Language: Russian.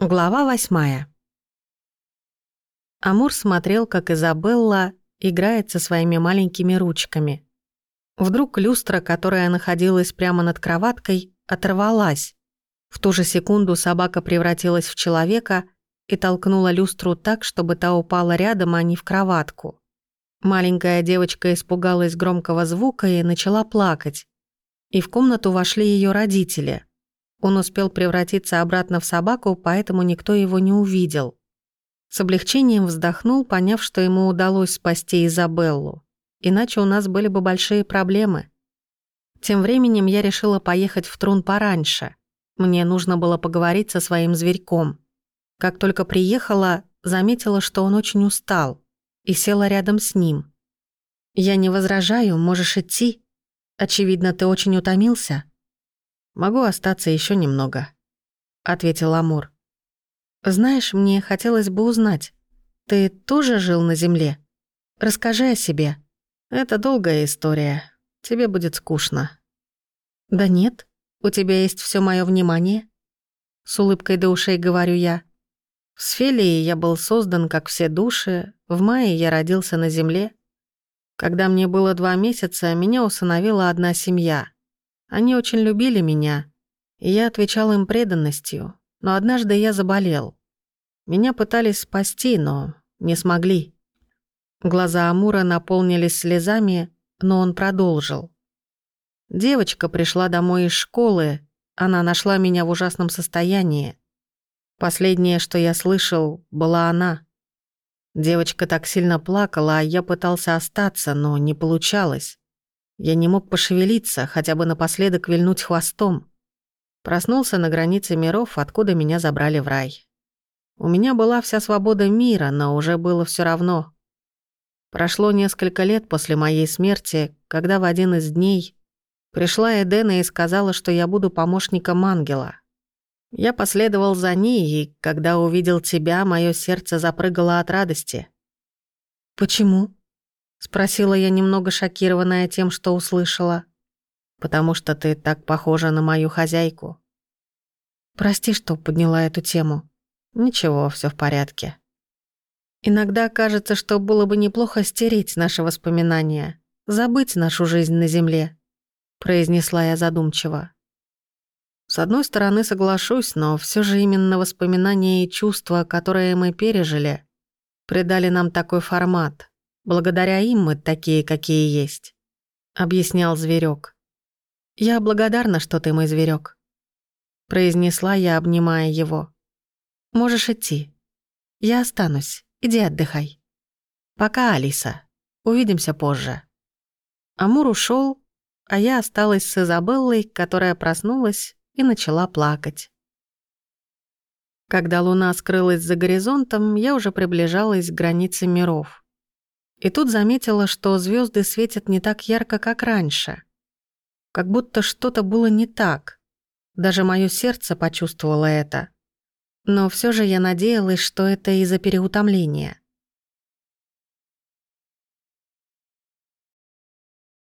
Глава восьмая. Амур смотрел, как Изабелла играет со своими маленькими ручками. Вдруг люстра, которая находилась прямо над кроваткой, оторвалась. В ту же секунду собака превратилась в человека и толкнула люстру так, чтобы та упала рядом, а не в кроватку. Маленькая девочка испугалась громкого звука и начала плакать. И в комнату вошли ее родители. Он успел превратиться обратно в собаку, поэтому никто его не увидел. С облегчением вздохнул, поняв, что ему удалось спасти Изабеллу. Иначе у нас были бы большие проблемы. Тем временем я решила поехать в Трун пораньше. Мне нужно было поговорить со своим зверьком. Как только приехала, заметила, что он очень устал, и села рядом с ним. «Я не возражаю, можешь идти. Очевидно, ты очень утомился». «Могу остаться еще немного», — ответил Амур. Знаешь, мне хотелось бы узнать, ты тоже жил на Земле? Расскажи о себе. Это долгая история. Тебе будет скучно. Да нет, у тебя есть все мое внимание. С улыбкой до ушей говорю я. В Сфелии я был создан, как все души. В мае я родился на Земле. Когда мне было два месяца, меня усыновила одна семья. Они очень любили меня, и я отвечал им преданностью, но однажды я заболел. Меня пытались спасти, но не смогли. Глаза Амура наполнились слезами, но он продолжил. Девочка пришла домой из школы, она нашла меня в ужасном состоянии. Последнее, что я слышал, была она. Девочка так сильно плакала, а я пытался остаться, но не получалось. Я не мог пошевелиться, хотя бы напоследок вильнуть хвостом. Проснулся на границе миров, откуда меня забрали в рай. У меня была вся свобода мира, но уже было все равно. Прошло несколько лет после моей смерти, когда в один из дней пришла Эдена и сказала, что я буду помощником ангела. Я последовал за ней, и когда увидел тебя, мое сердце запрыгало от радости. «Почему?» — спросила я, немного шокированная тем, что услышала потому что ты так похожа на мою хозяйку. Прости, что подняла эту тему. Ничего, все в порядке. Иногда кажется, что было бы неплохо стереть наши воспоминания, забыть нашу жизнь на земле, произнесла я задумчиво. С одной стороны, соглашусь, но все же именно воспоминания и чувства, которые мы пережили, придали нам такой формат. Благодаря им мы такие, какие есть, объяснял зверек. «Я благодарна, что ты мой зверек, произнесла я, обнимая его. «Можешь идти. Я останусь. Иди отдыхай. Пока, Алиса. Увидимся позже». Амур ушел, а я осталась с Изабеллой, которая проснулась и начала плакать. Когда луна скрылась за горизонтом, я уже приближалась к границе миров. И тут заметила, что звезды светят не так ярко, как раньше — как будто что-то было не так. Даже мое сердце почувствовало это. Но все же я надеялась, что это из-за переутомления.